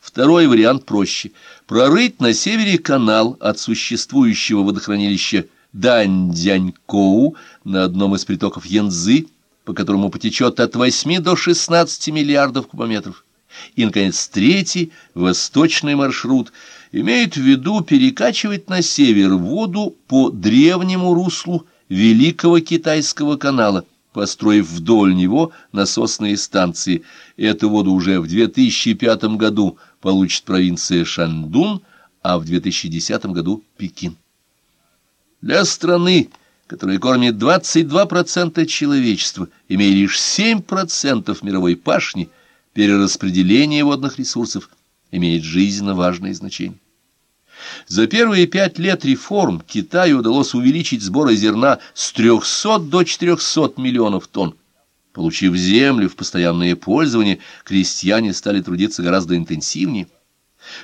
Второй вариант проще. Прорыть на севере канал от существующего водохранилища Даньдянькоу на одном из притоков Янзы, по которому потечет от 8 до 16 миллиардов кубометров. И, наконец, третий, восточный маршрут, имеет в виду перекачивать на север воду по древнему руслу Великого Китайского канала, построив вдоль него насосные станции. Эту воду уже в 2005 году получит провинция Шандун, а в 2010 году Пекин. Для страны, которая кормит 22% человечества, имея лишь 7% мировой пашни, перераспределение водных ресурсов имеет жизненно важное значение. За первые пять лет реформ Китаю удалось увеличить сборы зерна с 300 до 400 миллионов тонн. Получив землю в постоянное пользование, крестьяне стали трудиться гораздо интенсивнее.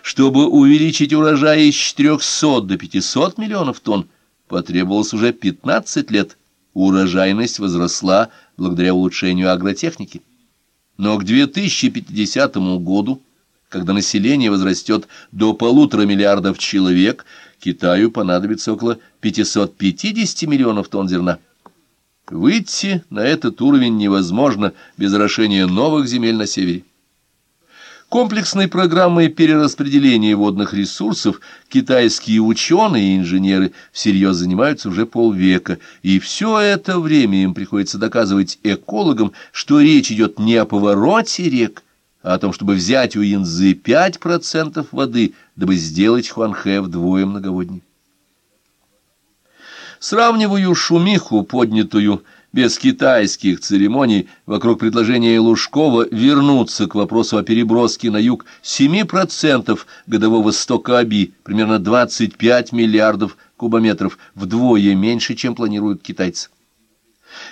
Чтобы увеличить урожай из 400 до 500 миллионов тонн, потребовалось уже 15 лет. Урожайность возросла благодаря улучшению агротехники. Но к 2050 году когда население возрастет до полутора миллиардов человек, Китаю понадобится около 550 миллионов тонн зерна. Выйти на этот уровень невозможно без орошения новых земель на севере. Комплексной программой перераспределения водных ресурсов китайские ученые и инженеры всерьез занимаются уже полвека, и все это время им приходится доказывать экологам, что речь идет не о повороте рек, а о том, чтобы взять у Янзы 5% воды, дабы сделать Хуанхэ вдвое многоводней. Сравниваю шумиху, поднятую без китайских церемоний, вокруг предложения Лужкова вернуться к вопросу о переброске на юг 7% годового стока АБИ, примерно 25 миллиардов кубометров, вдвое меньше, чем планируют китайцы.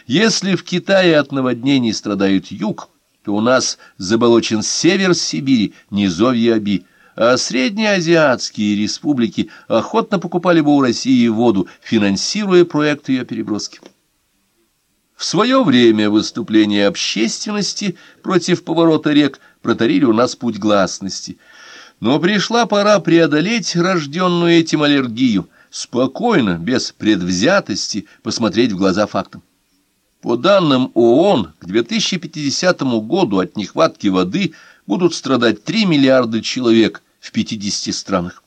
Если в Китае от наводнений страдает юг, то у нас заболочен север Сибири, низовье Аби, а среднеазиатские республики охотно покупали бы у России воду, финансируя проект ее переброски. В свое время выступления общественности против поворота рек протарили у нас путь гласности. Но пришла пора преодолеть рожденную этим аллергию, спокойно, без предвзятости, посмотреть в глаза фактам. По данным ООН, к 2050 году от нехватки воды будут страдать 3 миллиарда человек в 50 странах.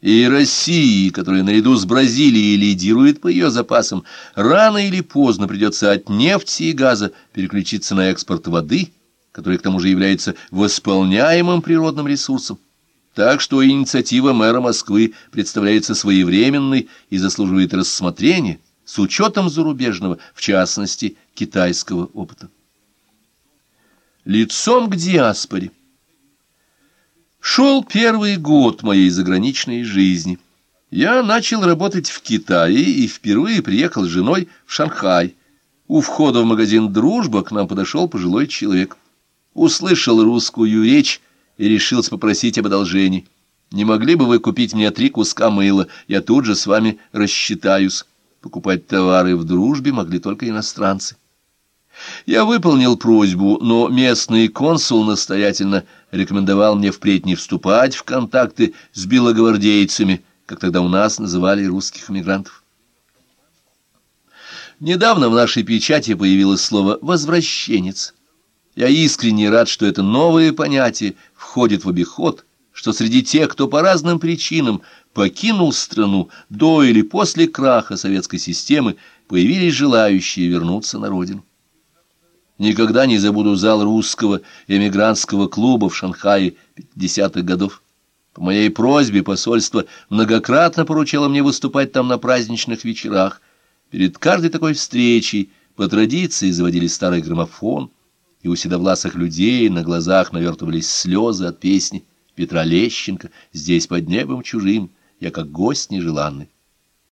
И России, которая наряду с Бразилией лидирует по ее запасам, рано или поздно придется от нефти и газа переключиться на экспорт воды, который к тому же является восполняемым природным ресурсом. Так что инициатива мэра Москвы представляется своевременной и заслуживает рассмотрения – с учетом зарубежного, в частности, китайского опыта. Лицом к диаспоре. Шел первый год моей заграничной жизни. Я начал работать в Китае и впервые приехал с женой в Шанхай. У входа в магазин «Дружба» к нам подошел пожилой человек. Услышал русскую речь и решился попросить об одолжении. «Не могли бы вы купить мне три куска мыла? Я тут же с вами рассчитаюсь». Покупать товары в дружбе могли только иностранцы. Я выполнил просьбу, но местный консул настоятельно рекомендовал мне впредь не вступать в контакты с белогвардейцами, как тогда у нас называли русских эмигрантов. Недавно в нашей печати появилось слово «возвращенец». Я искренне рад, что это новое понятие входит в обиход, что среди тех, кто по разным причинам покинул страну до или после краха советской системы, появились желающие вернуться на родину. Никогда не забуду зал русского эмигрантского клуба в Шанхае 50-х годов. По моей просьбе посольство многократно поручало мне выступать там на праздничных вечерах. Перед каждой такой встречей по традиции заводили старый граммофон, и у седовласых людей на глазах навертывались слезы от песни Петра Лещенко «Здесь под небом чужим» я как гость нежеланный.